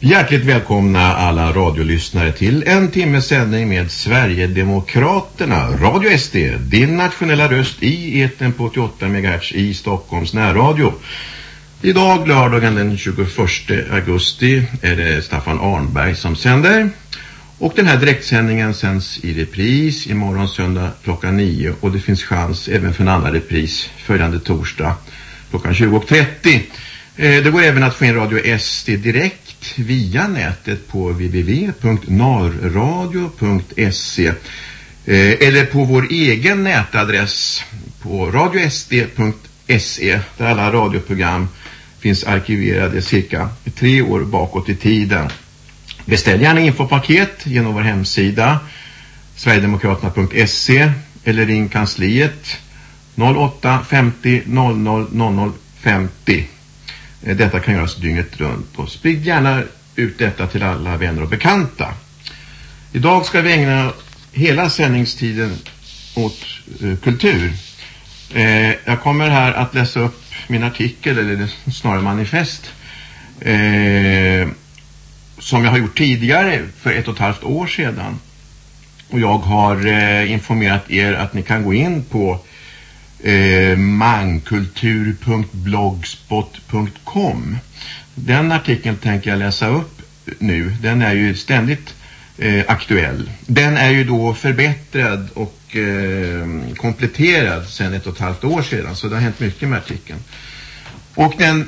Hjärtligt välkomna alla radiolyssnare till en timmes sändning med Sverigedemokraterna, Radio SD, din nationella röst i eten på 88 MHz i Stockholms närradio. Idag, lördagen den 21 augusti, är det Staffan Arnberg som sänder. Och den här direktsändningen sänds i repris imorgon söndag klockan 9 och det finns chans även för en annan repris följande torsdag klockan 20.30. Eh, det går även att få in Radio SD direkt via nätet på www.narradio.se eh, eller på vår egen nätadress på radiosd.se där alla radioprogram finns arkiverade cirka tre år bakåt i tiden. Beställ gärna infopaket genom vår hemsida sverigedemokraterna.se eller ring kansliet 08 50 00 00 50. Eh, detta kan göras dygnet runt och sprid gärna ut detta till alla vänner och bekanta. Idag ska vi ägna hela sändningstiden åt eh, kultur. Eh, jag kommer här att läsa upp min artikel, eller snarare manifest, eh, som jag har gjort tidigare för ett och ett halvt år sedan. Och jag har eh, informerat er att ni kan gå in på eh, mankultur.blogspot.com. Den artikeln tänker jag läsa upp nu. Den är ju ständigt eh, aktuell. Den är ju då förbättrad och eh, kompletterad sedan ett och ett halvt år sedan. Så det har hänt mycket med artikeln. Och den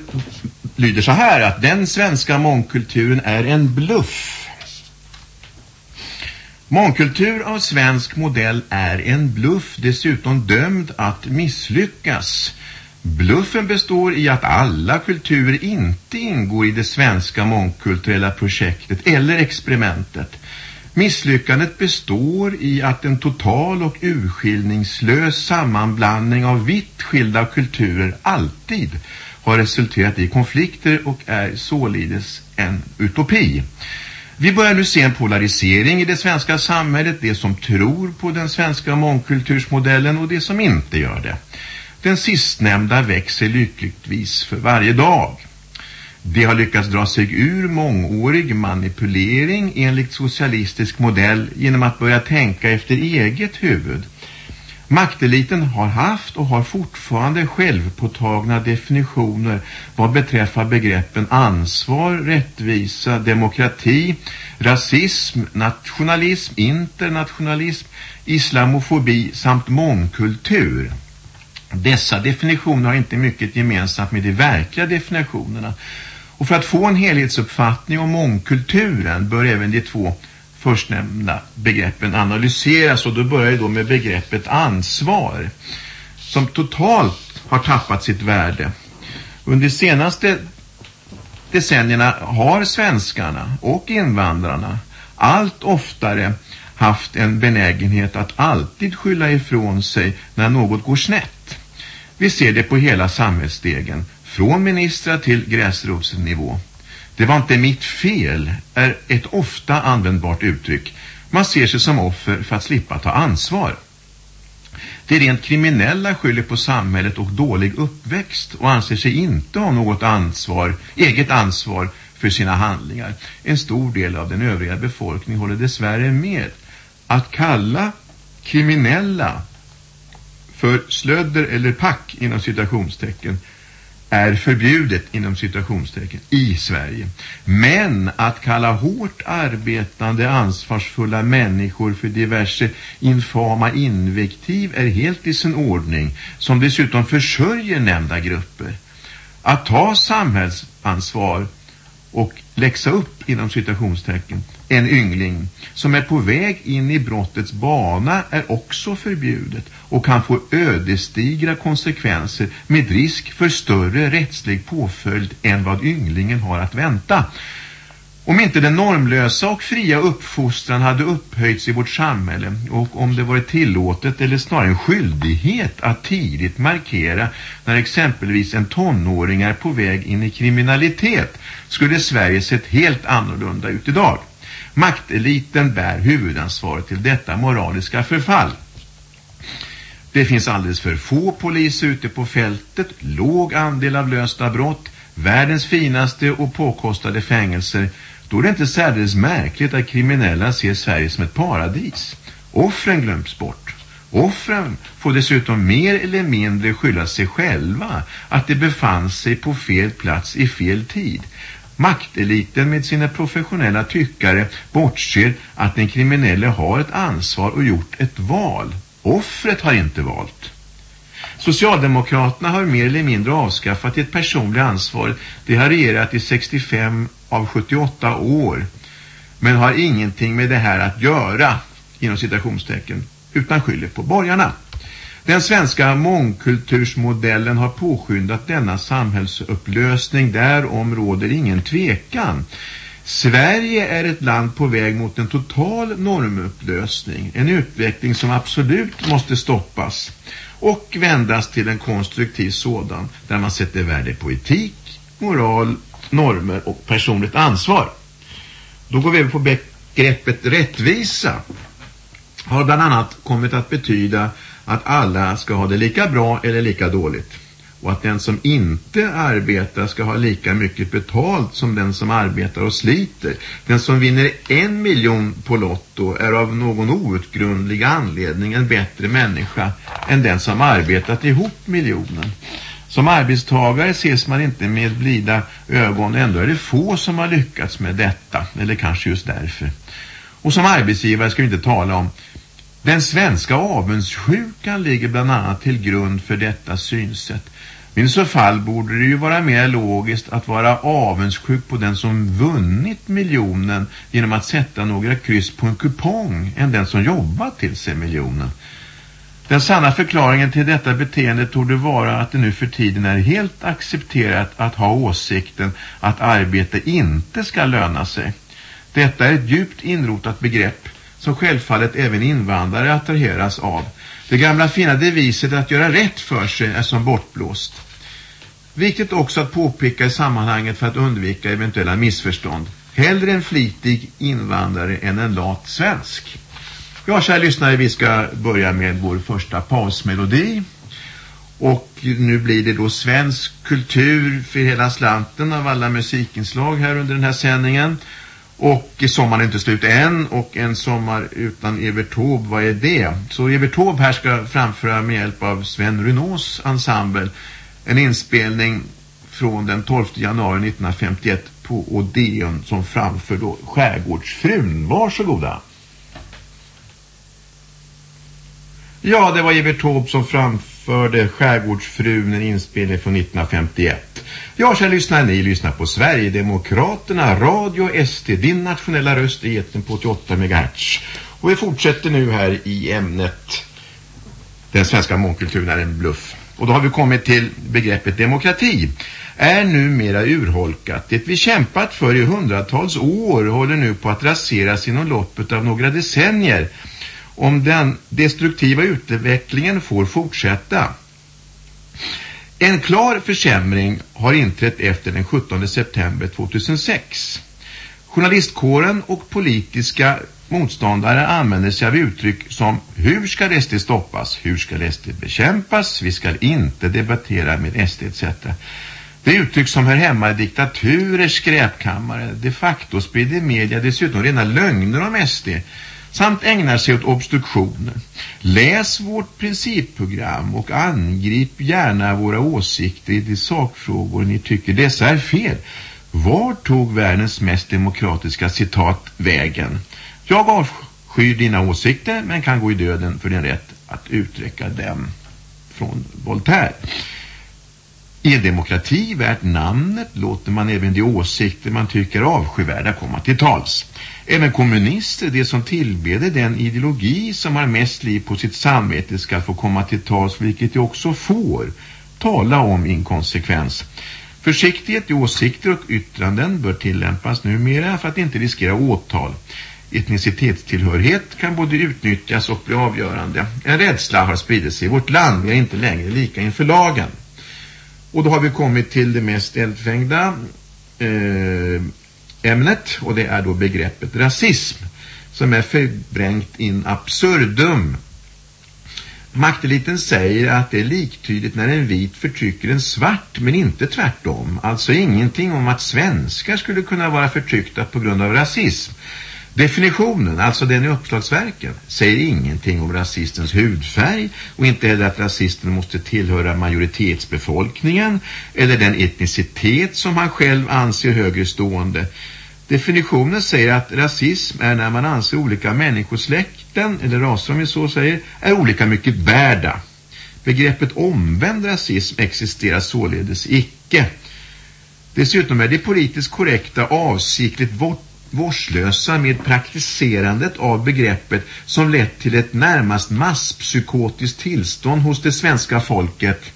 lyder så här att den svenska mångkulturen är en bluff Mångkultur av svensk modell är en bluff dessutom dömd att misslyckas. Bluffen består i att alla kulturer inte ingår i det svenska mångkulturella projektet eller experimentet. Misslyckandet består i att en total och urskiljningslös sammanblandning av vitt skilda kulturer alltid har resulterat i konflikter och är således en utopi. Vi börjar nu se en polarisering i det svenska samhället, det som tror på den svenska mångkultursmodellen och det som inte gör det. Den sistnämnda växer lyckligtvis för varje dag. De har lyckats dra sig ur mångårig manipulering enligt socialistisk modell genom att börja tänka efter eget huvud. Makteliten har haft och har fortfarande självpåtagna definitioner vad beträffar begreppen ansvar, rättvisa, demokrati, rasism, nationalism, internationalism, islamofobi samt mångkultur. Dessa definitioner har inte mycket gemensamt med de verkliga definitionerna. Och för att få en helhetsuppfattning om mångkulturen bör även de två förstnämnda begreppen analyseras och då börjar vi då med begreppet ansvar som totalt har tappat sitt värde. Under de senaste decennierna har svenskarna och invandrarna allt oftare haft en benägenhet att alltid skylla ifrån sig när något går snett. Vi ser det på hela samhällsstegen, från ministrar till gräsrotsnivå. Det var inte mitt fel är ett ofta användbart uttryck. Man ser sig som offer för att slippa ta ansvar. Det rent kriminella skyller på samhället och dålig uppväxt och anser sig inte ha något ansvar, eget ansvar för sina handlingar. En stor del av den övriga befolkningen håller dessvärre med. Att kalla kriminella för slödder eller pack inom citationstecken är förbjudet inom situationstecken i Sverige. Men att kalla hårt arbetande ansvarsfulla människor för diverse infama invektiv är helt i sin ordning som dessutom försörjer nämnda grupper. Att ta samhällsansvar och läxa upp inom citationstecken en yngling som är på väg in i brottets bana är också förbjudet och kan få ödesdigra konsekvenser med risk för större rättslig påföljd än vad ynglingen har att vänta. Om inte den normlösa och fria uppfostran hade upphöjts i vårt samhälle och om det varit tillåtet eller snarare en skyldighet att tidigt markera när exempelvis en tonåring är på väg in i kriminalitet skulle Sverige sett helt annorlunda ut idag. Makteliten bär huvudansvaret till detta moraliska förfall. Det finns alldeles för få poliser ute på fältet, låg andel av lösta brott, världens finaste och påkostade fängelser, Då är det inte särdeles märkligt att kriminella ser Sverige som ett paradis. Offren glöms bort. Offren får dessutom mer eller mindre skylla sig själva att de befann sig på fel plats i fel tid. Makteliten med sina professionella tyckare bortser att den kriminelle har ett ansvar och gjort ett val. Offret har inte valt. Socialdemokraterna har mer eller mindre avskaffat ett personligt ansvar. Det har regerat i 65 av 78 år. Men har ingenting med det här att göra, inom citationstecken, utan skyller på borgarna. Den svenska mångkultursmodellen har påskyndat denna samhällsupplösning. Därom råder ingen tvekan. Sverige är ett land på väg mot en total normupplösning. En utveckling som absolut måste stoppas och vändas till en konstruktiv sådan där man sätter värde på etik, moral, normer och personligt ansvar. Då går vi över på begreppet rättvisa. Har bland annat kommit att betyda att alla ska ha det lika bra eller lika dåligt. Och att den som inte arbetar ska ha lika mycket betalt som den som arbetar och sliter. Den som vinner en miljon på lotto är av någon outgrundlig anledning en bättre människa än den som arbetat ihop miljonen. Som arbetstagare ses man inte med blida ögon, ändå är det få som har lyckats med detta, eller kanske just därför. Och som arbetsgivare ska vi inte tala om den svenska avundsjukan ligger bland annat till grund för detta synsätt. Men i så fall borde det ju vara mer logiskt att vara avundsjuk på den som vunnit miljonen genom att sätta några kryss på en kupong än den som jobbat till sig miljonen. Den sanna förklaringen till detta beteende torde vara att det nu för tiden är helt accepterat att ha åsikten att arbete inte ska löna sig. Detta är ett djupt inrotat begrepp som självfallet även invandrare attraheras av. Det gamla fina deviset att göra rätt för sig är som bortblåst. Viktigt också att påpeka i sammanhanget för att undvika eventuella missförstånd. Hellre en flitig invandrare än en lat svensk. Ja, kära lyssnare, vi ska börja med vår första pausmelodi. Och nu blir det då svensk kultur för hela slanten av alla musikinslag här under den här sändningen. Och sommaren är inte slut än och en sommar utan Evert Taube, vad är det? Så Evert Taube här ska framföra med hjälp av Sven Runås ensemble en inspelning från den 12 januari 1951 på Odeon som framför då Skärgårdsfrun. Varsågoda. Ja, det var Evert Taube som framförde Skärgårdsfrun, en inspelning från 1951. Ja, kära lyssnare, ni lyssnar på Sverigedemokraterna, Radio SD, din nationella röst i eten på 88 MHz. Och vi fortsätter nu här i ämnet Den svenska mångkulturen är en bluff. Och då har vi kommit till begreppet demokrati är numera urholkat. Det vi kämpat för i hundratals år håller nu på att raseras inom loppet av några decennier om den destruktiva utvecklingen får fortsätta. En klar försämring har inträtt efter den 17 september 2006. Journalistkåren och politiska motståndare använder sig av uttryck som hur ska SD stoppas, hur ska SD bekämpas, vi ska inte debattera med SD etc. Det är uttryck som hör hemma i diktaturers skräpkammare. De facto sprider media dessutom rena lögner om SD samt ägnar sig åt obstruktioner. Läs vårt principprogram och angrip gärna våra åsikter i de sakfrågor ni tycker dessa är fel. Var tog världens mest demokratiska citat vägen? Jag avskyr dina åsikter men kan gå i döden för din rätt att uttrycka dem från Voltaire. I en demokrati värt namnet låter man även de åsikter man tycker avskyvärda komma till tals. Även kommunister, de som tillbeder den ideologi som har mest liv på sitt samvete ska få komma till tals, vilket de också får. Tala om inkonsekvens. Försiktighet i åsikter och yttranden bör tillämpas numera för att inte riskera åtal. Etnicitetstillhörighet kan både utnyttjas och bli avgörande. En rädsla har spridit sig i vårt land. Vi är inte längre lika inför lagen. Och då har vi kommit till det mest eldfängda eh, ämnet och det är då begreppet rasism som är förbrängt in absurdum. Makteliten säger att det är liktydigt när en vit förtrycker en svart men inte tvärtom. Alltså ingenting om att svenskar skulle kunna vara förtryckta på grund av rasism. Definitionen, alltså den i uppslagsverken, säger ingenting om rasistens hudfärg och inte heller att rasisten måste tillhöra majoritetsbefolkningen eller den etnicitet som han själv anser högre stående. Definitionen säger att rasism är när man anser olika människosläkten, eller raser om vi så säger, är olika mycket värda. Begreppet omvänd rasism existerar således icke. Dessutom är det politiskt korrekta avsiktligt bort vårdslösa med praktiserandet av begreppet som lett till ett närmast masspsykotiskt tillstånd hos det svenska folket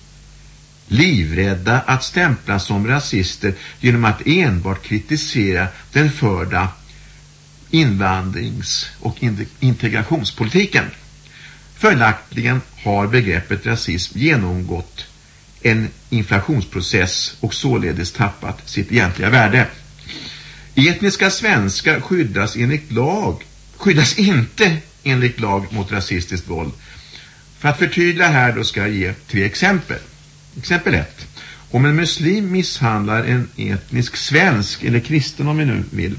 livrädda att stämplas som rasister genom att enbart kritisera den förda invandrings- och integrationspolitiken. Följaktligen har begreppet rasism genomgått en inflationsprocess och således tappat sitt egentliga värde. Etniska svenskar skyddas enligt lag, skyddas inte enligt lag mot rasistiskt våld. För att förtydliga här då ska jag ge tre exempel. Exempel 1. Om en muslim misshandlar en etnisk svensk eller kristen om vi nu vill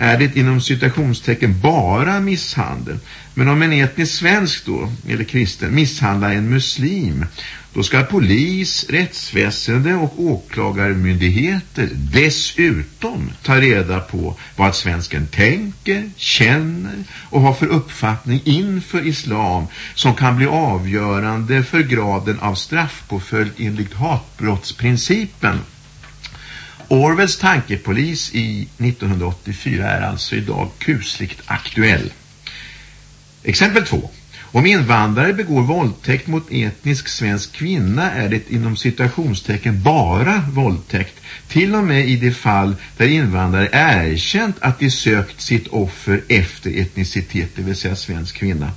är det inom citationstecken bara misshandel. Men om en etnisk svensk då, eller kristen, misshandlar en muslim då ska polis, rättsväsende och åklagarmyndigheter dessutom ta reda på vad svensken tänker, känner och har för uppfattning inför islam som kan bli avgörande för graden av straffpåföljd enligt hatbrottsprincipen. Orwells tankepolis i 1984 är alltså idag kusligt aktuell. Exempel 2. Om invandrare begår våldtäkt mot etnisk svensk kvinna är det inom citationstecken bara våldtäkt. Till och med i det fall där invandrare erkänt att de sökt sitt offer efter etnicitet, det vill säga svensk kvinna.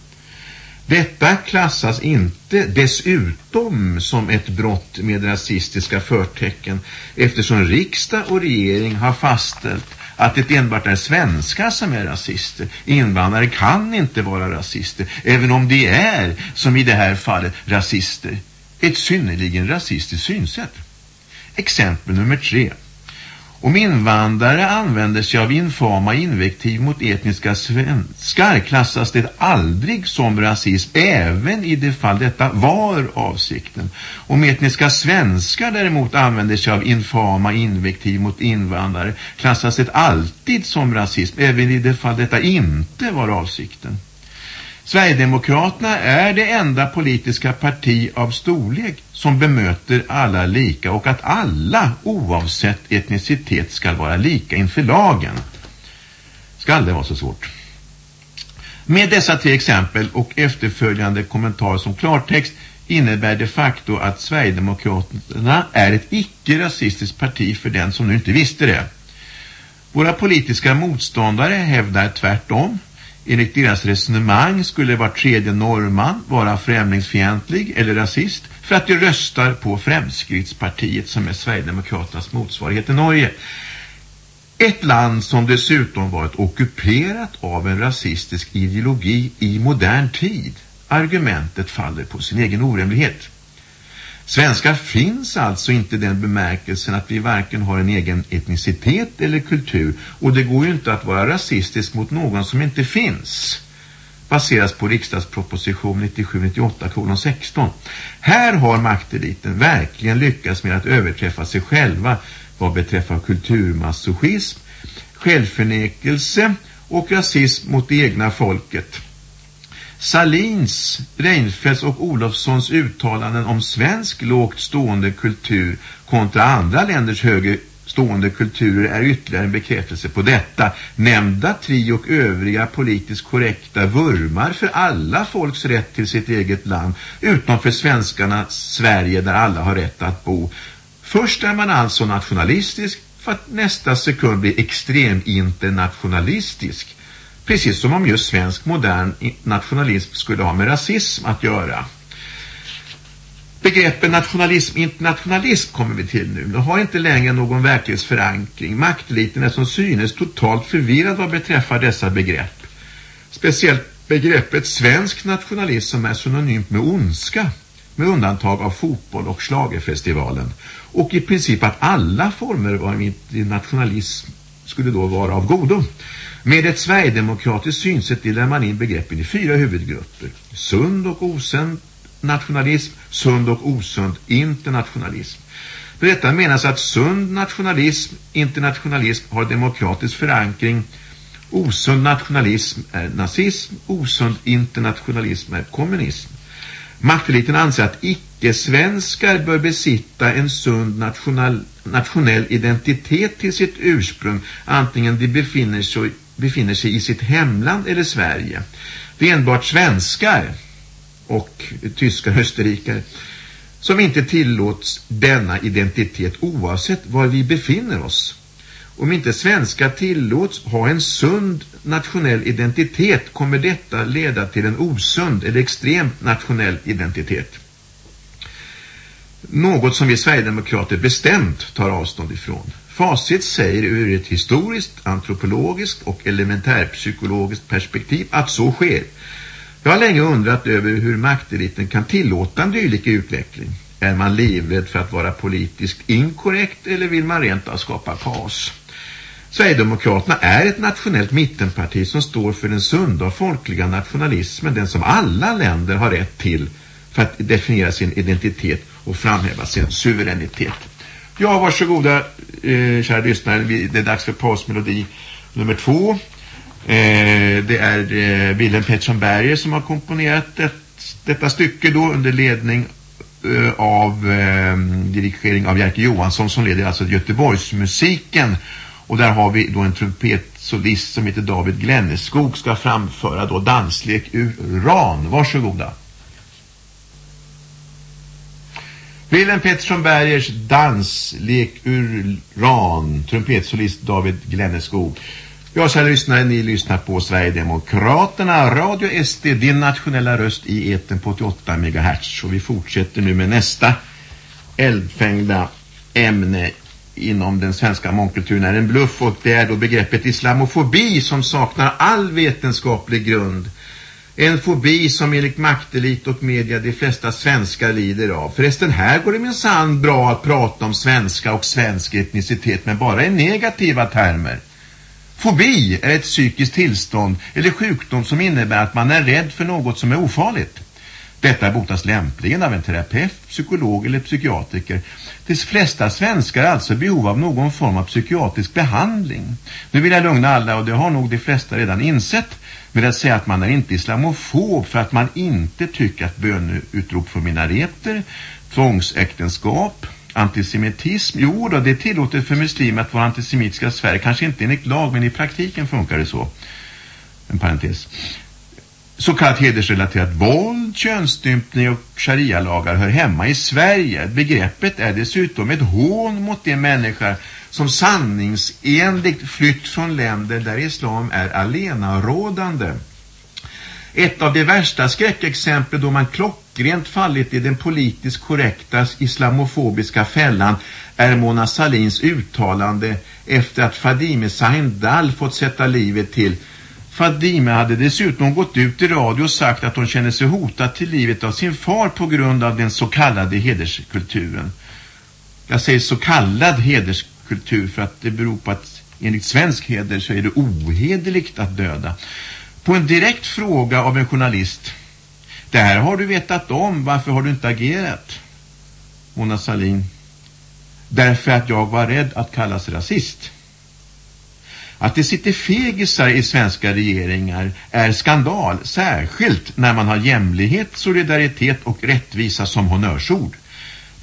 Detta klassas inte dessutom som ett brott med rasistiska förtecken eftersom riksdag och regering har fastställt att det enbart är svenskar som är rasister. Invandrare kan inte vara rasister, även om de är, som i det här fallet, rasister. Ett synnerligen rasistiskt synsätt. Exempel nummer tre. Om invandrare använder sig av infama invektiv mot etniska svenskar klassas det aldrig som rasism, även i det fall detta var avsikten. Om etniska svenskar däremot använder sig av infama invektiv mot invandrare klassas det alltid som rasism, även i det fall detta inte var avsikten. Sverigedemokraterna är det enda politiska parti av storlek som bemöter alla lika och att alla oavsett etnicitet ska vara lika inför lagen. Ska det vara så svårt? Med dessa tre exempel och efterföljande kommentarer som klartext innebär de facto att Sverigedemokraterna är ett icke-rasistiskt parti för den som nu inte visste det. Våra politiska motståndare hävdar tvärtom Enligt deras resonemang skulle var tredje norrman vara främlingsfientlig eller rasist för att de röstar på Fremskrittspartiet som är Sverigedemokraternas motsvarighet i Norge. Ett land som dessutom varit ockuperat av en rasistisk ideologi i modern tid. Argumentet faller på sin egen orimlighet. Svenskar finns alltså inte i den bemärkelsen att vi varken har en egen etnicitet eller kultur och det går ju inte att vara rasistisk mot någon som inte finns baseras på riksdagsproposition 97-98-16. Här har makteliten verkligen lyckats med att överträffa sig själva vad beträffar kulturmasochism, självförnekelse och rasism mot det egna folket. Salins, Reinfeldts och Olofssons uttalanden om svensk lågt stående kultur kontra andra länders högre stående kulturer är ytterligare en bekräftelse på detta. Nämnda tri och övriga politiskt korrekta vurmar för alla folks rätt till sitt eget land utom för svenskarna Sverige där alla har rätt att bo. Först är man alltså nationalistisk för att nästa sekund bli extrem internationalistisk. Precis som om just svensk modern nationalism skulle ha med rasism att göra. Begreppen nationalism internationalism kommer vi till nu. De har inte längre någon verklighetsförankring. Makteliten är som synes totalt förvirrad vad beträffar dessa begrepp. Speciellt begreppet svensk nationalism som är synonymt med ondska med undantag av fotboll och slagerfestivalen och i princip att alla former av internationalism skulle då vara av godo. Med ett sverigedemokratiskt synsätt delar man in begreppen i fyra huvudgrupper. Sund och osund nationalism, sund och osund internationalism. Med detta menas att sund nationalism, internationalism har demokratisk förankring. Osund nationalism är nazism, osund internationalism är kommunism. Makteliten anser att icke-svenskar bör besitta en sund national, nationell identitet till sitt ursprung, antingen de befinner sig, befinner sig i sitt hemland eller Sverige. Det är enbart svenskar och tyskar och österrikare som inte tillåts denna identitet oavsett var vi befinner oss. Om inte svenskar tillåts ha en sund nationell identitet kommer detta leda till en osund eller extrem nationell identitet. Något som vi Sverigedemokrater bestämt tar avstånd ifrån. Facit säger ur ett historiskt, antropologiskt och elementärpsykologiskt perspektiv att så sker. Jag har länge undrat över hur makteliten kan tillåta en dylik utveckling. Är man livrädd för att vara politiskt inkorrekt eller vill man rent av skapa kaos? Sverigedemokraterna är ett nationellt mittenparti som står för den sunda och folkliga nationalismen, den som alla länder har rätt till för att definiera sin identitet och framhäva sin suveränitet. Ja, varsågoda eh, kära lyssnare, det är dags för pausmelodi nummer två. Eh, det är eh, Willem Pettersson Berger som har komponerat ett, detta stycke då under ledning eh, av eh, dirigering av Jerker Johansson som leder alltså Göteborgsmusiken och där har vi då en trumpetsolist som heter David Glenneskog ska framföra då danslek ur Ran. Varsågoda. Willem Pettersson Bergers danslek ur Ran. Trumpetsolist David Glenneskog. Jag ska lyssna, ni lyssnar på Sverigedemokraterna, Radio SD, din nationella röst i eten på 88 MHz. Och vi fortsätter nu med nästa eldfängda ämne inom den svenska mångkulturen är en bluff och det är då begreppet islamofobi som saknar all vetenskaplig grund. En fobi som enligt maktelit och media de flesta svenskar lider av. Förresten här går det minsann bra att prata om svenska och svensk etnicitet men bara i negativa termer. Fobi är ett psykiskt tillstånd eller sjukdom som innebär att man är rädd för något som är ofarligt. Detta botas lämpligen av en terapeut, psykolog eller psykiatriker. De flesta svenskar är alltså i behov av någon form av psykiatrisk behandling. Nu vill jag lugna alla och det har nog de flesta redan insett med att säga att man är inte islamofob för att man inte tycker att böneutrop för minareter, tvångsäktenskap, antisemitism. Jo då, det är tillåtet för muslimer att vara antisemitiska i Sverige. Kanske inte enligt lag, men i praktiken funkar det så. En parentes. Så kallat hedersrelaterat våld, könsstympning och sharia-lagar hör hemma i Sverige. Begreppet är dessutom ett hån mot de människor som sanningsenligt flytt från länder där islam är alenarådande. Ett av de värsta skräckexempel då man klockrent fallit i den politiskt korrekta islamofobiska fällan är Mona Salins uttalande efter att Fadime Sahindal fått sätta livet till Fadime hade dessutom gått ut i radio och sagt att hon känner sig hotad till livet av sin far på grund av den så kallade hederskulturen. Jag säger så kallad hederskultur för att det beror på att enligt svensk heder så är det ohederligt att döda. På en direkt fråga av en journalist. Det här har du vetat om, varför har du inte agerat? Mona Salin. Därför att jag var rädd att kallas rasist. Att det sitter fegisar i svenska regeringar är skandal, särskilt när man har jämlikhet, solidaritet och rättvisa som honnörsord.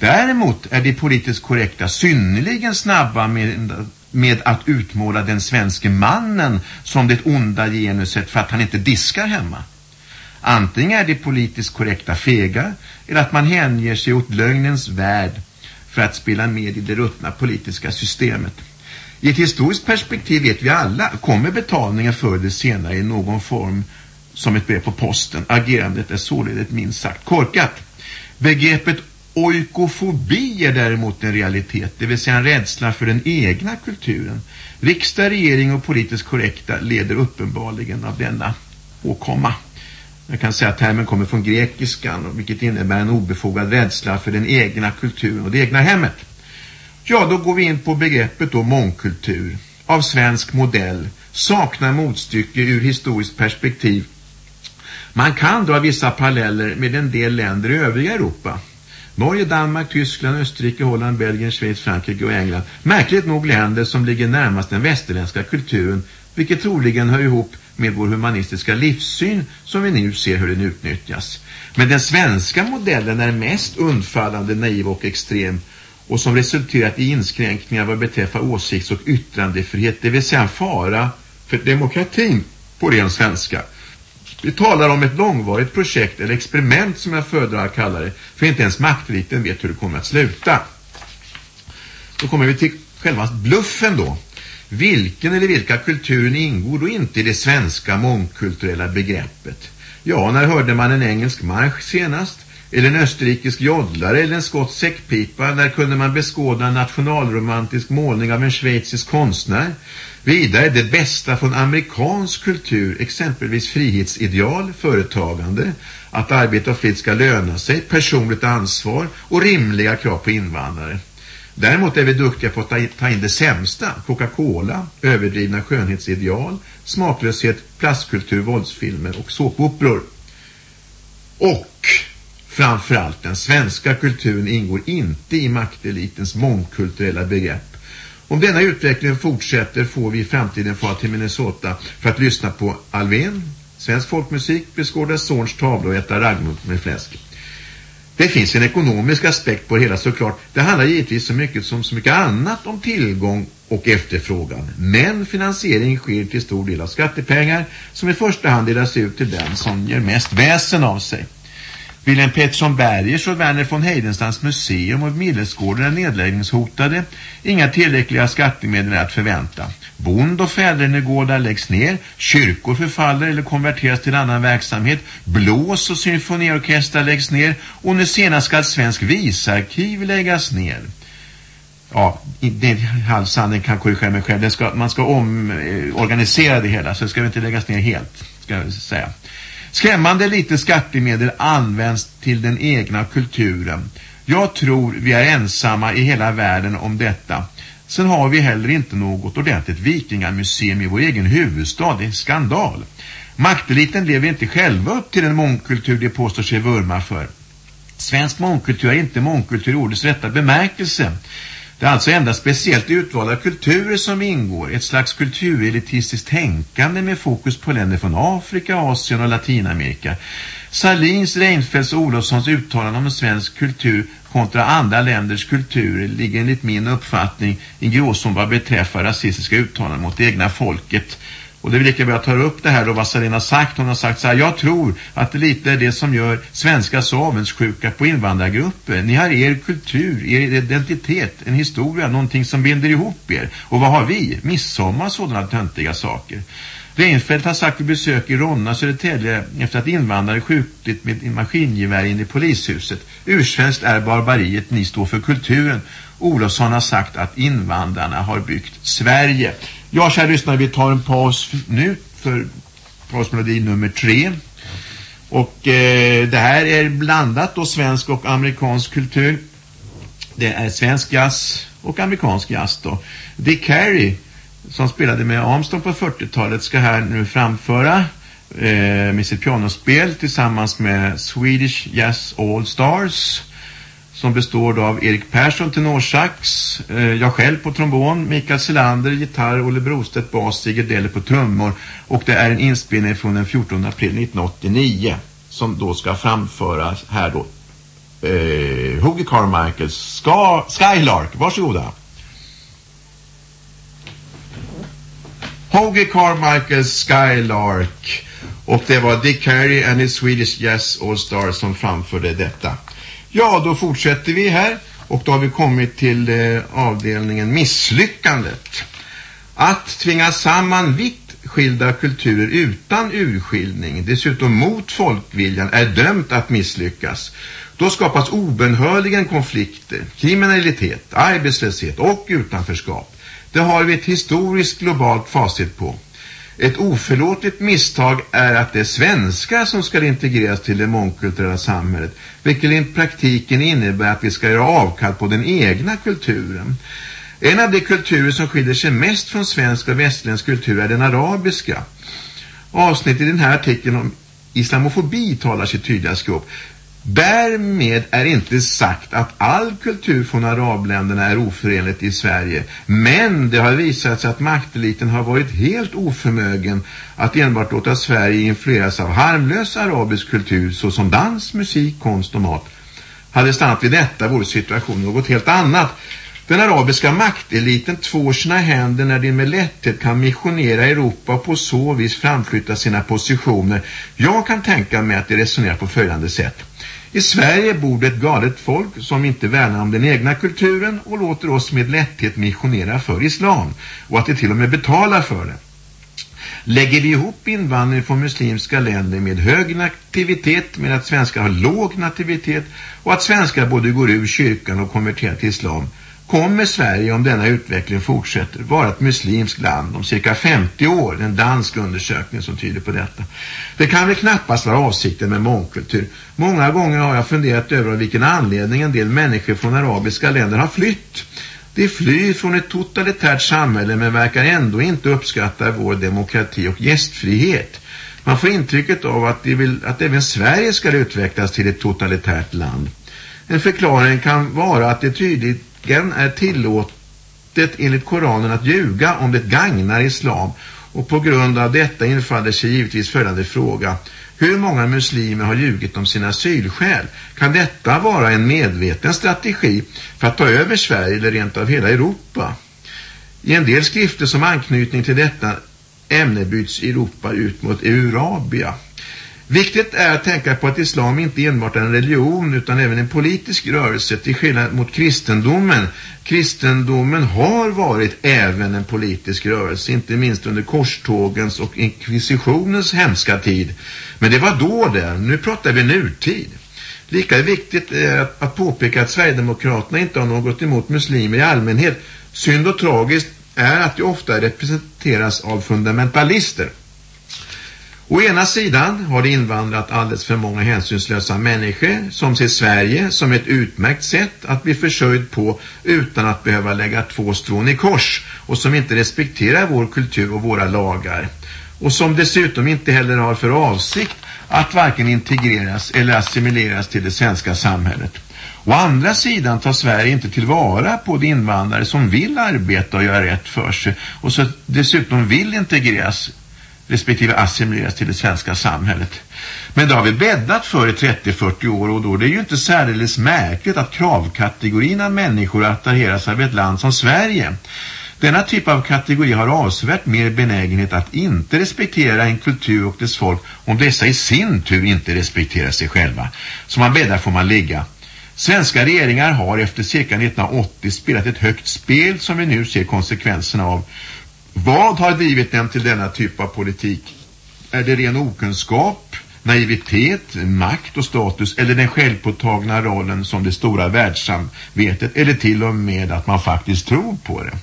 Däremot är det politiskt korrekta synnerligen snabba med, med att utmåla den svenska mannen som det onda genuset för att han inte diskar hemma. Antingen är det politiskt korrekta fega eller att man hänger sig åt lögnens värld för att spela med i det ruttna politiska systemet. I ett historiskt perspektiv vet vi alla kommer betalningen förr eller senare i någon form som ett brev på posten. Agerandet är således minst sagt korkat. Begreppet oikofobi är däremot en realitet, det vill säga en rädsla för den egna kulturen. Riksdag, regering och politiskt korrekta leder uppenbarligen av denna åkomma. Jag kan säga att termen kommer från grekiskan vilket innebär en obefogad rädsla för den egna kulturen och det egna hemmet. Ja, då går vi in på begreppet då mångkultur av svensk modell saknar motstycke ur historiskt perspektiv. Man kan dra vissa paralleller med en del länder i övriga Europa. Norge, Danmark, Tyskland, Österrike, Holland, Belgien, Schweiz, Frankrike och England. Märkligt nog länder som ligger närmast den västerländska kulturen, vilket troligen hör ihop med vår humanistiska livssyn som vi nu ser hur den utnyttjas. Men den svenska modellen är mest undfallande, naiv och extrem och som resulterat i inskränkningar vad beträffar åsikts- och yttrandefrihet, det vill säga en fara för demokratin på ren svenska. Vi talar om ett långvarigt projekt eller experiment som jag föredrar att kalla det, för inte ens makteliten vet hur det kommer att sluta. Då kommer vi till själva bluffen då. Vilken eller vilka kulturen ingår då inte i det svenska mångkulturella begreppet? Ja, när hörde man en engelsk marsch senast? Eller en österrikisk joddlare eller en skotsk säckpipa? När kunde man beskåda en nationalromantisk målning av en schweizisk konstnär? Vidare det bästa från amerikansk kultur, exempelvis frihetsideal, företagande, att arbeta och fritt ska löna sig, personligt ansvar och rimliga krav på invandrare. Däremot är vi duktiga på att ta in det sämsta, Coca-Cola, överdrivna skönhetsideal, smaklöshet, plastkultur, våldsfilmer och såpoperor. Och framförallt den svenska kulturen ingår inte i maktelitens mångkulturella begrepp. Om denna utveckling fortsätter får vi i framtiden fara till Minnesota för att lyssna på Alven, svensk folkmusik, beskåda Zorns tavla och äta raggmunk med fläsk. Det finns en ekonomisk aspekt på det hela såklart. Det handlar givetvis så mycket som så mycket annat om tillgång och efterfrågan. Men finansiering sker till stor del av skattepengar som i första hand delas ut till den som ger mest väsen av sig. Wilhelm Pettersson Bergers och Werner von Heidenstams museum och Millesgården är nedläggningshotade. Inga tillräckliga skattemedel är att förvänta. Bond- och fädernegårdar läggs ner, kyrkor förfaller eller konverteras till annan verksamhet, blås- och symfoniorkestrar läggs ner och nu senast ska svensk visarkiv läggas ner. Ja, det halvsanning kan korrigera mig själv. Ska, man ska omorganisera eh, det hela så det ska inte läggas ner helt, ska jag säga. Skrämmande lite skattemedel används till den egna kulturen. Jag tror vi är ensamma i hela världen om detta. Sen har vi heller inte något ordentligt vikingamuseum i vår egen huvudstad. Det är skandal. Makteliten lever inte själva upp till den mångkultur de påstår sig vurma för. Svensk mångkultur är inte mångkultur i ordets rätta bemärkelse. Det är alltså endast speciellt utvalda kulturer som ingår, ett slags kulturelitistiskt tänkande med fokus på länder från Afrika, Asien och Latinamerika. Salins, Reinfeldts och Olofssons uttalande om svensk kultur kontra andra länders kulturer ligger enligt min uppfattning i gråzon vad beträffar rasistiska uttalanden mot det egna folket. Och det är lika bra att ta upp det här då vad Sarina har sagt. Hon har sagt så här, jag tror att det lite är det som gör svenska så avundsjuka på invandrargrupper. Ni har er kultur, er identitet, en historia, någonting som binder ihop er. Och vad har vi? Midsommar sådana töntiga saker. Reinfeldt har sagt vid besök i Ronna, Södertälje efter att invandrare skjutit med maskingevär in i polishuset. Ursvenskt är barbariet, ni står för kulturen. Olofsson har sagt att invandrarna har byggt Sverige. Ja, kära lyssnare, vi tar en paus nu för pausmelodi nummer tre. Och eh, det här är blandat då svensk och amerikansk kultur. Det är svensk jazz och amerikansk jazz då. Dick Carey som spelade med Armstrong på 40-talet ska här nu framföra eh, med sitt pianospel tillsammans med Swedish Jazz All Stars som består av Erik Persson tenorsax, eh, jag själv på trombon, Mikael Selander gitarr, Olle Brostedt bas, Sigurd Delle på trummor och det är en inspelning från den 14 april 1989 som då ska framföras här då. Eh, Hoogie Carmichael, Ska Skylark, varsågoda. Hoagie Carmichael, Skylark och det var Dick Carey and his Swedish Jazz All Stars som framförde detta. Ja, då fortsätter vi här och då har vi kommit till eh, avdelningen misslyckandet. Att tvinga samman vitt skilda kulturer utan urskiljning, dessutom mot folkviljan, är dömt att misslyckas. Då skapas obenhörligen konflikter, kriminalitet, arbetslöshet och utanförskap. Det har vi ett historiskt globalt facit på. Ett oförlåtligt misstag är att det är svenskar som ska integreras till det mångkulturella samhället, vilket i praktiken innebär att vi ska göra avkall på den egna kulturen. En av de kulturer som skiljer sig mest från svensk och västerländsk kultur är den arabiska. Avsnittet i den här artikeln om islamofobi talar sitt tydliga skåp. Därmed är inte sagt att all kultur från arabländerna är oförenligt i Sverige. Men det har visat sig att makteliten har varit helt oförmögen att enbart låta Sverige influeras av harmlös arabisk kultur såsom dans, musik, konst och mat. Hade stannat vid detta vore situationen något helt annat. Den arabiska makteliten tvår sina händer när de med lätthet kan missionera Europa och på så vis framflytta sina positioner. Jag kan tänka mig att de resonerar på följande sätt. I Sverige bor det ett galet folk som inte värnar om den egna kulturen och låter oss med lätthet missionera för islam och att de till och med betalar för det. Lägger vi ihop invandring från muslimska länder med hög nativitet med att svenskar har låg nativitet och att svenskar både går ur kyrkan och konverterar till islam kommer Sverige om denna utveckling fortsätter vara ett muslimskt land om cirka 50 år, en dansk undersökning som tyder på detta. Det kan väl knappast vara avsikten med mångkultur. Många gånger har jag funderat över vilken anledning en del människor från arabiska länder har flytt. De flyr från ett totalitärt samhälle men verkar ändå inte uppskatta vår demokrati och gästfrihet. Man får intrycket av att de vill att även Sverige ska utvecklas till ett totalitärt land. En förklaring kan vara att det tydligt flickan är tillåtet enligt Koranen att ljuga om det gagnar islam och på grund av detta infaller sig givetvis följande fråga. Hur många muslimer har ljugit om sina asylskäl? Kan detta vara en medveten strategi för att ta över Sverige eller rent av hela Europa? I en del skrifter som anknytning till detta ämne byts Europa ut mot Eurabia. Viktigt är att tänka på att islam inte enbart är en religion utan även en politisk rörelse till skillnad mot kristendomen. Kristendomen har varit även en politisk rörelse, inte minst under korstågens och inkvisitionens hemska tid. Men det var då det, nu pratar vi nutid. Lika viktigt är att, påpeka att Sverigedemokraterna inte har något emot muslimer i allmänhet. Synd och tragiskt är att de ofta representeras av fundamentalister. Å ena sidan har det invandrat alldeles för många hänsynslösa människor som ser Sverige som ett utmärkt sätt att bli försörjd på utan att behöva lägga två strån i kors och som inte respekterar vår kultur och våra lagar och som dessutom inte heller har för avsikt att varken integreras eller assimileras till det svenska samhället. Å andra sidan tar Sverige inte tillvara på de invandrare som vill arbeta och göra rätt för sig och så dessutom vill integreras respektive assimileras till det svenska samhället. Men det har vi bäddat för i 30-40 år och då är det ju inte särdeles märkligt att kravkategorin av människor attraheras av ett land som Sverige. Denna typ av kategori har avsevärt mer benägenhet att inte respektera en kultur och dess folk om dessa i sin tur inte respekterar sig själva. Som man bäddar får man ligga. Svenska regeringar har efter cirka 1980 spelat ett högt spel som vi nu ser konsekvenserna av vad har drivit dem till denna typ av politik? Är det ren okunskap, naivitet, makt och status eller den självpåtagna rollen som det stora världssamvetet eller till och med att man faktiskt tror på det?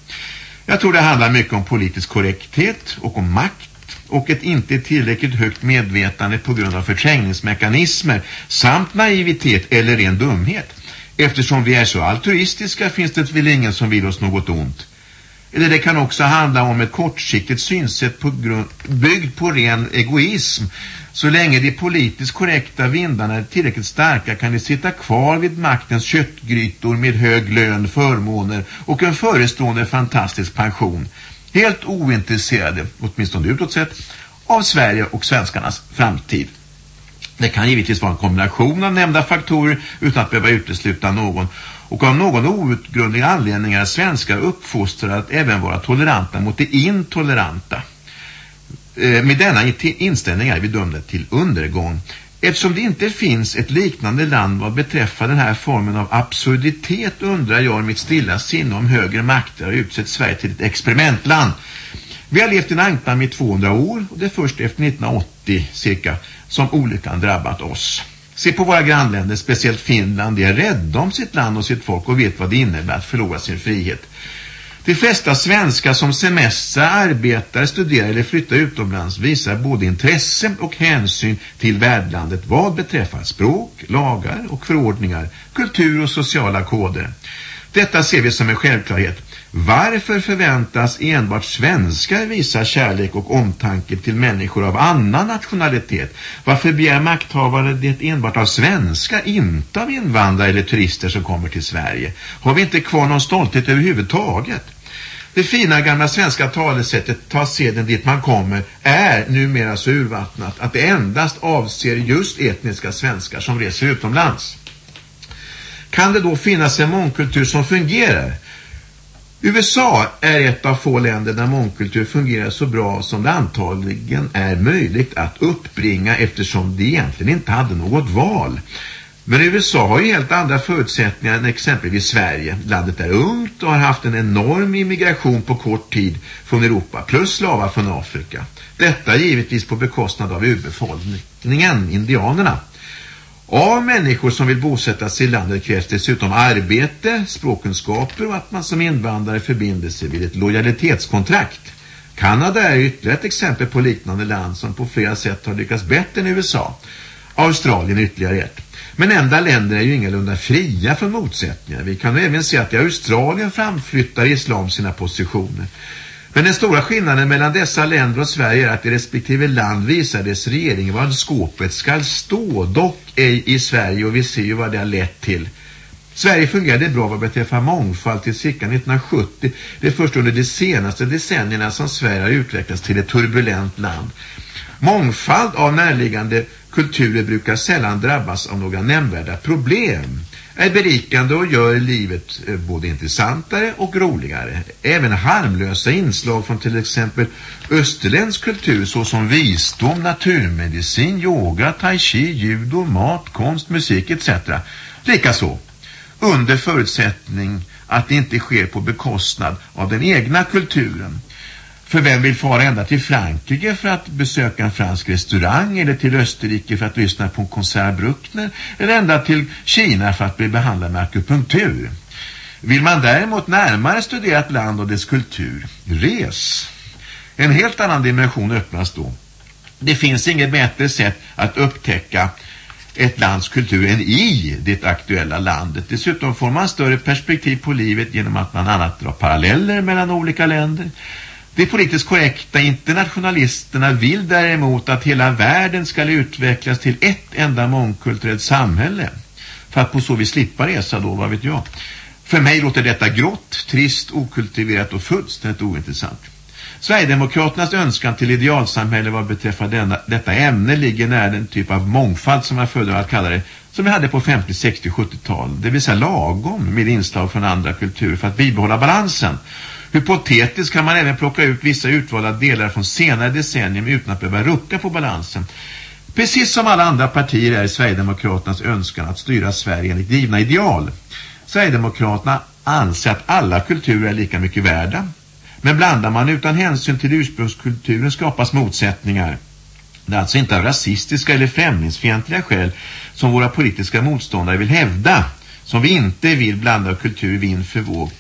Jag tror det handlar mycket om politisk korrekthet och om makt och ett inte tillräckligt högt medvetande på grund av förträngningsmekanismer samt naivitet eller ren dumhet. Eftersom vi är så altruistiska finns det väl ingen som vill oss något ont. Eller det kan också handla om ett kortsiktigt synsätt på grund, byggd på ren egoism. Så länge de politiskt korrekta vindarna är tillräckligt starka kan de sitta kvar vid maktens köttgrytor med hög lön, förmåner och en förestående fantastisk pension. Helt ointresserade, åtminstone utåt sett, av Sverige och svenskarnas framtid. Det kan givetvis vara en kombination av nämnda faktorer utan att behöva utesluta någon och av någon outgrundlig anledning är svenskar uppfostrade att även vara toleranta mot det intoleranta. Eh, med denna inställning är vi dömda till undergång. Eftersom det inte finns ett liknande land vad beträffar den här formen av absurditet undrar jag i mitt stilla sinne om högre makter har utsett Sverige till ett experimentland. Vi har levt i en i 200 år och det är först efter 1980 cirka som olyckan drabbat oss. Se på våra grannländer, speciellt Finland, de är rädda om sitt land och sitt folk och vet vad det innebär att förlora sin frihet. De flesta svenskar som semestrar, arbetar, studerar eller flyttar utomlands visar både intresse och hänsyn till värdlandet vad beträffar språk, lagar och förordningar, kultur och sociala koder. Detta ser vi som en självklarhet. Varför förväntas enbart svenskar visa kärlek och omtanke till människor av annan nationalitet? Varför begär makthavare det enbart av svenskar, inte av invandrare eller turister som kommer till Sverige? Har vi inte kvar någon stolthet överhuvudtaget? Det fina gamla svenska talesättet ta seden dit man kommer är numera så urvattnat att det endast avser just etniska svenskar som reser utomlands. Kan det då finnas en mångkultur som fungerar? USA är ett av få länder där mångkultur fungerar så bra som det antagligen är möjligt att uppbringa eftersom det egentligen inte hade något val. Men USA har ju helt andra förutsättningar än exempelvis Sverige. Landet är ungt och har haft en enorm immigration på kort tid från Europa plus slavar från Afrika. Detta givetvis på bekostnad av urbefolkningen, indianerna. Av människor som vill bosätta sig i landet krävs dessutom arbete, språkkunskaper och att man som invandrare förbinder sig vid ett lojalitetskontrakt. Kanada är ytterligare ett exempel på liknande land som på flera sätt har lyckats bättre än USA. Australien ytterligare ett. Men enda länder är ju ingalunda fria från motsättningar. Vi kan även se att i Australien framflyttar islam sina positioner. Men den stora skillnaden mellan dessa länder och Sverige är att i respektive land visar dess regering vad skåpet ska stå, dock ej i Sverige och vi ser ju vad det har lett till. Sverige fungerade bra vad beträffar mångfald till cirka 1970. Det är först under de senaste decennierna som Sverige har utvecklats till ett turbulent land. Mångfald av närliggande kulturer brukar sällan drabbas av några nämnvärda problem är berikande och gör livet eh, både intressantare och roligare. Även harmlösa inslag från till exempel österländsk kultur såsom visdom, naturmedicin, yoga, tai chi, judo, mat, konst, musik etc. Likaså, under förutsättning att det inte sker på bekostnad av den egna kulturen. För vem vill fara ända till Frankrike för att besöka en fransk restaurang eller till Österrike för att lyssna på en konsert Bruckner eller ända till Kina för att bli behandlad med akupunktur? Vill man däremot närmare studera ett land och dess kultur, res. En helt annan dimension öppnas då. Det finns inget bättre sätt att upptäcka ett lands kultur än i det aktuella landet. Dessutom får man större perspektiv på livet genom att man annat drar paralleller mellan olika länder. De politiskt korrekta internationalisterna vill däremot att hela världen ska utvecklas till ett enda mångkulturellt samhälle. För att på så vis slippa resa då, vad vet jag. För mig låter detta grått, trist, okultiverat och fullständigt ointressant. Sverigedemokraternas önskan till idealsamhälle vad beträffar denna, detta ämne ligger nära den typ av mångfald som jag föredrar att kalla det som vi hade på 50, 60, 70-tal. Det vill säga lagom med inslag från andra kulturer för att bibehålla balansen. Hypotetiskt kan man även plocka ut vissa utvalda delar från senare decennium utan att behöva rucka på balansen. Precis som alla andra partier är Sverigedemokraternas önskan att styra Sverige enligt givna ideal. Sverigedemokraterna anser att alla kulturer är lika mycket värda. Men blandar man utan hänsyn till ursprungskulturen skapas motsättningar. Det är alltså inte av rasistiska eller främlingsfientliga skäl som våra politiska motståndare vill hävda som vi inte vill blanda kultur vind för våg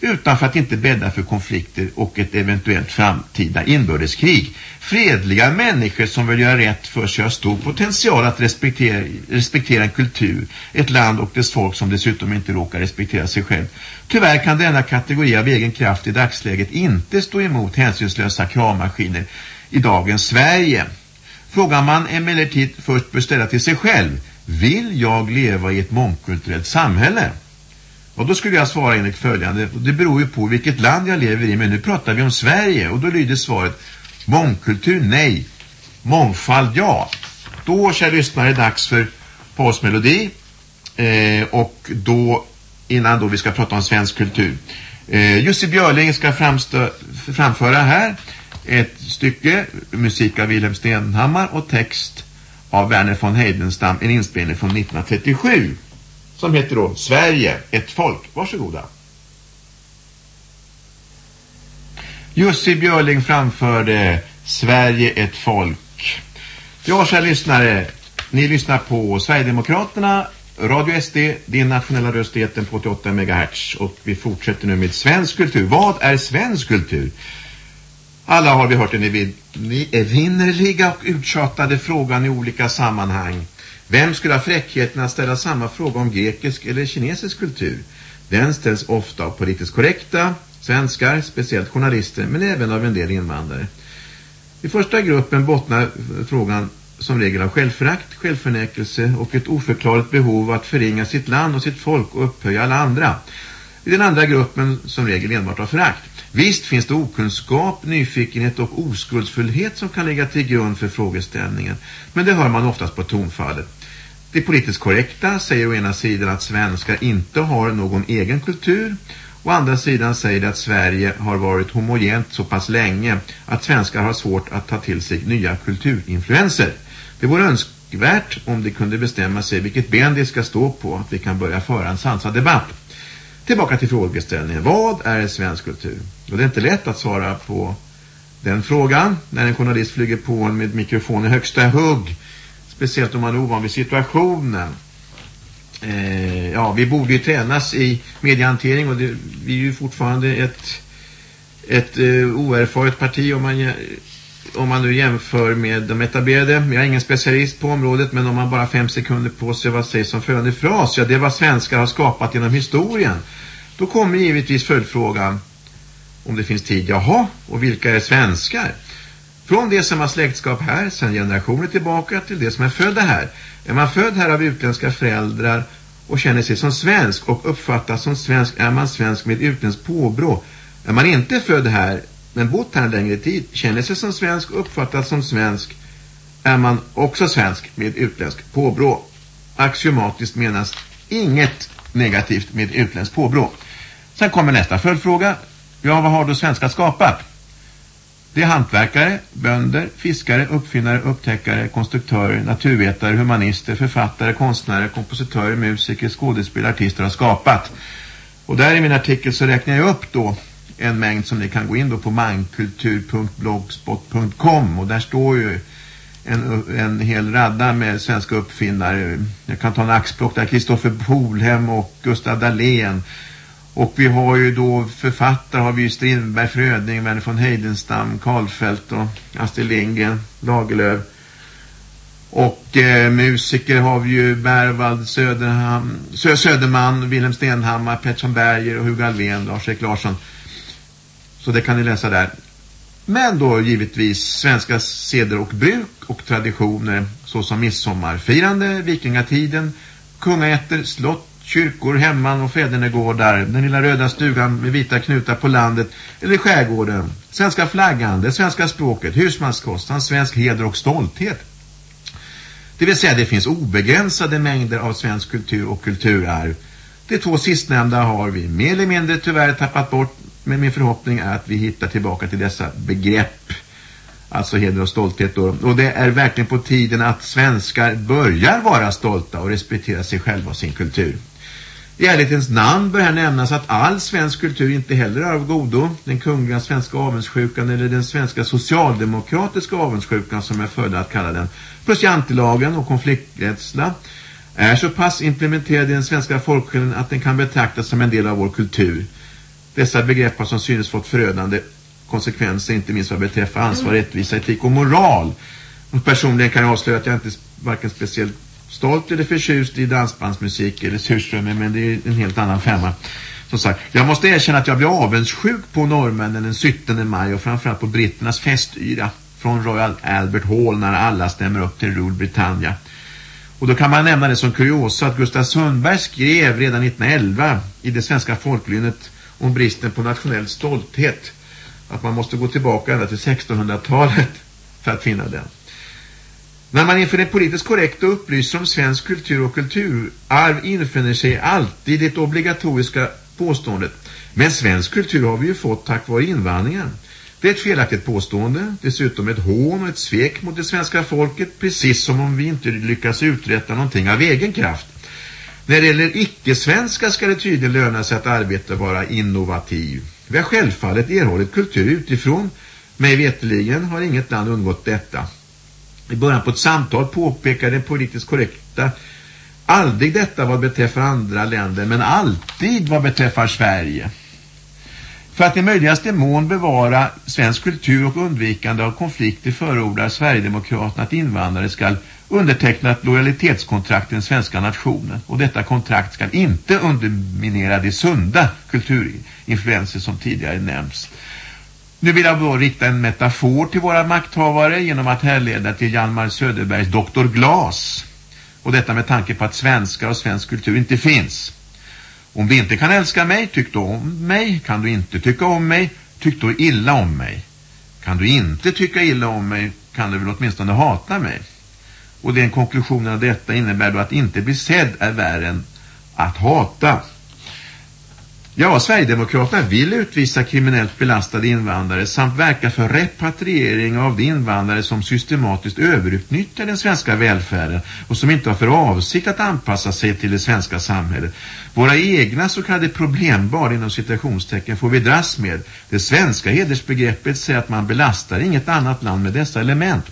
utan för att inte bädda för konflikter och ett eventuellt framtida inbördeskrig. Fredliga människor som vill göra rätt för sig har stor potential att respektera, respektera en kultur, ett land och dess folk som dessutom inte råkar respektera sig själv. Tyvärr kan denna kategori av egen kraft i dagsläget inte stå emot hänsynslösa kravmaskiner i dagens Sverige. Frågan man emellertid först bör ställa till sig själv. Vill jag leva i ett mångkulturellt samhälle? Och då skulle jag svara enligt följande. Det beror ju på vilket land jag lever i. Men nu pratar vi om Sverige. Och då lyder svaret. Mångkultur nej. Mångfald ja. Då, kära lyssnare, är det dags för pausmelodi. Eh, och då, innan då vi ska prata om svensk kultur. Eh, Jussi Björling ska framstö, framföra här ett stycke. Musik av Wilhelm Stenhammar och text av Werner von Heidenstam. En inspelning från 1937 som heter då Sverige, ett folk. Varsågoda. Jussi Björling framförde Sverige, ett folk. Ja, kära lyssnare, ni lyssnar på Sverigedemokraterna Radio SD, din nationella röstigheten på 88 MHz. Och vi fortsätter nu med svensk kultur. Vad är svensk kultur? Alla har vi hört den evinnerliga och uttjatade frågan i olika sammanhang. Vem skulle ha fräckheten att ställa samma fråga om grekisk eller kinesisk kultur? Den ställs ofta av politiskt korrekta svenskar, speciellt journalister, men även av en del invandrare. I första gruppen bottnar frågan som regel av självförakt, självförnekelse och ett oförklarligt behov att förringa sitt land och sitt folk och upphöja alla andra. I den andra gruppen som regel enbart av förakt. Visst finns det okunskap, nyfikenhet och oskuldsfullhet som kan ligga till grund för frågeställningen. Men det hör man oftast på tonfallet. Det politiskt korrekta säger å ena sidan att svenskar inte har någon egen kultur. Å andra sidan säger det att Sverige har varit homogent så pass länge att svenskar har svårt att ta till sig nya kulturinfluenser. Det vore önskvärt om de kunde bestämma sig vilket ben de ska stå på att vi kan börja föra en sansad debatt. Tillbaka till frågeställningen. Vad är svensk kultur? Och det är inte lätt att svara på den frågan när en journalist flyger på en med mikrofon i högsta hugg. Speciellt om man är ovan vid situationen. Eh, ja, vi borde ju tränas i mediehantering och det, vi är ju fortfarande ett, ett eh, oerfaret parti om man om man nu jämför med de etablerade. Jag är ingen specialist på området men om man bara fem sekunder på sig vad sägs som följande fras. Ja, det är vad svenskar har skapat genom historien. Då kommer givetvis följdfrågan om det finns tid. Jaha, och vilka är svenskar? Från det som har släktskap här sedan generationer tillbaka till det som är födda här. Är man född här av utländska föräldrar och känner sig som svensk och uppfattas som svensk är man svensk med utländskt påbrå. Är man inte född här men bott här en längre tid, känner sig som svensk och uppfattas som svensk är man också svensk med utländsk påbrå. Axiomatiskt menas inget negativt med utländsk påbrå. Sen kommer nästa följdfråga. Ja, vad har då svenskar skapat? Det är hantverkare, bönder, fiskare, uppfinnare, upptäckare, konstruktörer, naturvetare, humanister, författare, konstnärer, kompositörer, musiker, skådespelare, artister har skapat. Och där i min artikel så räknar jag upp då en mängd som ni kan gå in då på mankultur.blogspot.com och där står ju en, en hel radda med svenska uppfinnare. Jag kan ta en axplock där Kristoffer Polhem och Gustav Dahlén. Och vi har ju då författare har vi ju Strindberg, Fröding, Werner von Heidenstam, Karlfeldt och Astrid Lindgren, Lagerlöf. Och eh, musiker har vi ju Berwald, Söderham, Sö Söderman, Wilhelm Stenhammar, Pettersson Berger och Hugo Alvén, Lars-Erik Larsson. Så det kan ni läsa där. Men då givetvis svenska seder och bruk och traditioner såsom midsommarfirande, vikingatiden, kungaätter, slott, kyrkor, hemman och fädernegårdar, den lilla röda stugan med vita knutar på landet eller skärgården, svenska flaggan, det svenska språket, husmanskostan, svensk heder och stolthet. Det vill säga det finns obegränsade mängder av svensk kultur och kulturarv. De två sistnämnda har vi mer eller mindre tyvärr tappat bort men min förhoppning är att vi hittar tillbaka till dessa begrepp. Alltså heder och stolthet då. Och det är verkligen på tiden att svenskar börjar vara stolta och respektera sig själva och sin kultur. I ärlighetens namn bör här nämnas att all svensk kultur inte heller är av godo. Den kungliga svenska avundsjukan eller den svenska socialdemokratiska avundsjukan som är födda att kalla den. Plus jantelagen och konflikträdsla är så pass implementerad i den svenska folksjälen att den kan betraktas som en del av vår kultur. Dessa begrepp har som synes fått förödande konsekvenser, inte minst vad beträffar ansvar, rättvisa, etik och moral. Och personligen kan jag avslöja att jag inte är varken speciellt stolt eller förtjust i dansbandsmusik eller surströmming, men det är en helt annan femma. Som sagt, jag måste erkänna att jag blir avundsjuk på norrmännen den 17 maj och framförallt på britternas festyra från Royal Albert Hall när alla stämmer upp till Rule Britannia. Och då kan man nämna det som kuriosa att Gustav Sundberg skrev redan 1911 i det svenska folklynnet om bristen på nationell stolthet. Att man måste gå tillbaka ända till 1600-talet för att finna den. När man inför det politiskt korrekta upplyser om svensk kultur och kulturarv infinner sig alltid det obligatoriska påståendet. Men svensk kultur har vi ju fått tack vare invandringen. Det är ett felaktigt påstående, dessutom ett hån och ett svek mot det svenska folket, precis som om vi inte lyckas uträtta någonting av egen kraft. När det gäller icke-svenska ska det tydligen löna sig att arbeta och vara innovativ. Vi har självfallet erhållit kultur utifrån. Mig veteligen har inget land undgått detta. I början på ett samtal påpekade den politiskt korrekta Aldrig detta vad beträffar andra länder, men alltid vad beträffar Sverige. För att i möjligaste mån bevara svensk kultur och undvikande av konflikter förordar Sverigedemokraterna att invandrare ska underteckna ett lojalitetskontrakt till den svenska nationen. Och detta kontrakt ska inte underminera de sunda kulturinfluenser som tidigare nämnts. Nu vill jag då rikta en metafor till våra makthavare genom att härleda till Hjalmar Söderbergs Dr. Glas. Och detta med tanke på att svenskar och svensk kultur inte finns. Om du inte kan älska mig, tyck då om mig. Kan du inte tycka om mig, tyck då illa om mig. Kan du inte tycka illa om mig, kan du väl åtminstone hata mig. Och den konklusionen av detta innebär då att inte bli sedd är värre än att hata. Ja, Sverigedemokraterna vill utvisa kriminellt belastade invandrare samt verka för repatriering av de invandrare som systematiskt överutnyttjar den svenska välfärden och som inte har för avsikt att anpassa sig till det svenska samhället. Våra egna så kallade problembar inom citationstecken får vi dras med. Det svenska hedersbegreppet säger att man belastar inget annat land med dessa element.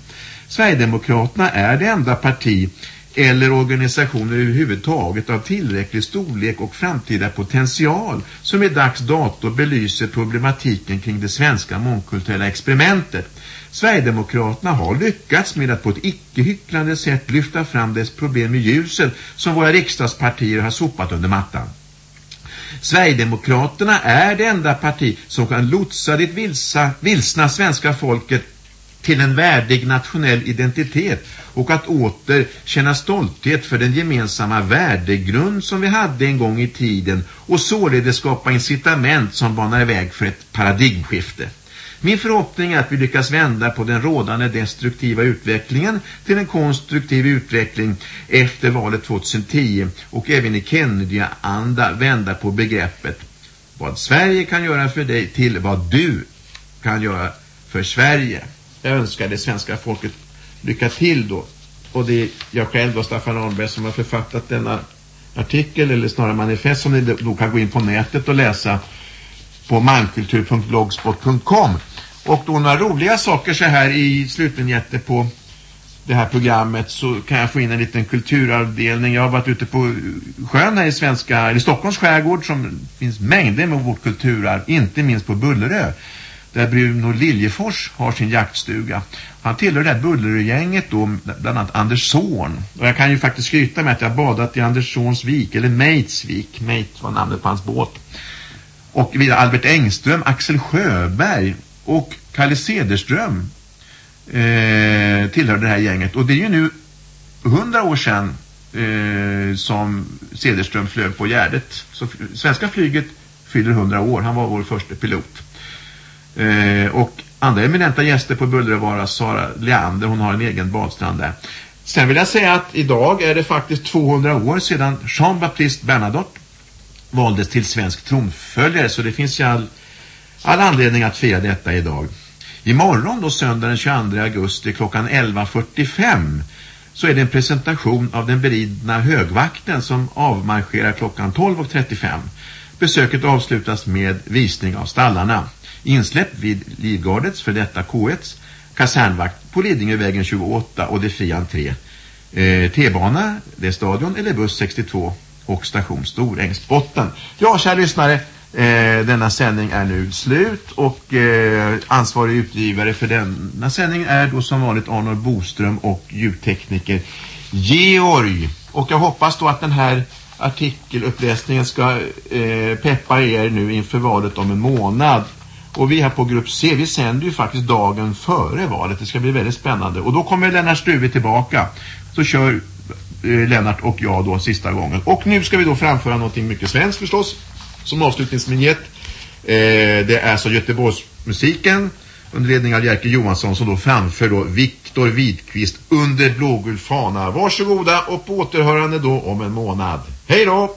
Sverigedemokraterna är det enda parti eller organisationer överhuvudtaget av tillräcklig storlek och framtida potential som i dags dato belyser problematiken kring det svenska mångkulturella experimentet. Sverigedemokraterna har lyckats med att på ett icke-hycklande sätt lyfta fram dess problem i ljuset som våra riksdagspartier har sopat under mattan. Sverigedemokraterna är det enda parti som kan lotsa det vilsa, vilsna svenska folket till en värdig nationell identitet och att åter känna stolthet för den gemensamma värdegrund som vi hade en gång i tiden och således skapa incitament som banar väg för ett paradigmskifte. Min förhoppning är att vi lyckas vända på den rådande destruktiva utvecklingen till en konstruktiv utveckling efter valet 2010 och även i Kennedy-anda vända på begreppet vad Sverige kan göra för dig till vad du kan göra för Sverige. Jag önskar det svenska folket lycka till då. Och det är jag själv och Staffan Arnberg som har författat denna artikel eller snarare manifest som ni då kan gå in på nätet och läsa på mankultur.blogspot.com och då några roliga saker så här i slutvinjetter på det här programmet så kan jag få in en liten kulturavdelning. Jag har varit ute på sjön här i svenska, eller Stockholms skärgård som finns mängder med vårt kulturarv, inte minst på Bullerö där Bruno Liljefors har sin jaktstuga. Han tillhör det här Bullergänget då, bland annat Andersson. Och jag kan ju faktiskt skryta med att jag badat i Anderssons vik, eller Matesvik. Meit var namnet på hans båt. Och vidare Albert Engström, Axel Sjöberg och Kalle Sederström eh, tillhör det här gänget. Och det är ju nu hundra år sedan eh, som Sederström flög på Gärdet. Så svenska flyget fyller hundra år. Han var vår första pilot. Eh, och andra eminenta gäster på Bullrevara, Sara Leander, hon har en egen badstrand där. Sen vill jag säga att idag är det faktiskt 200 år sedan Jean-Baptiste Bernadotte valdes till svensk tronföljare så det finns ju all, all anledning att fira detta idag. Imorgon då söndag den 22 augusti klockan 11.45 så är det en presentation av den beridna högvakten som avmarscherar klockan 12.35. Besöket avslutas med visning av stallarna. Insläpp vid Livgardets för detta K1 kasernvakt på Lidingövägen 28 och det är fri entré. Eh, T-bana, det är stadion eller buss 62 och station Storängsbotten. Ja, kära lyssnare, eh, denna sändning är nu slut och eh, ansvarig utgivare för denna sändning är då som vanligt Arnold Boström och ljudtekniker Georg. Och jag hoppas då att den här artikeluppläsningen ska eh, peppa er nu inför valet om en månad. Och vi här på Grupp C, vi sänder ju faktiskt dagen före valet. Det ska bli väldigt spännande. Och då kommer Lennart Struve tillbaka. Så kör eh, Lennart och jag då sista gången. Och nu ska vi då framföra någonting mycket svenskt förstås. Som avslutningsvinjett. Eh, det är så Göteborgsmusiken under ledning av Jerker Johansson som då framför då Viktor Widqvist under blågul fana. Varsågoda och på återhörande då om en månad. Hej då!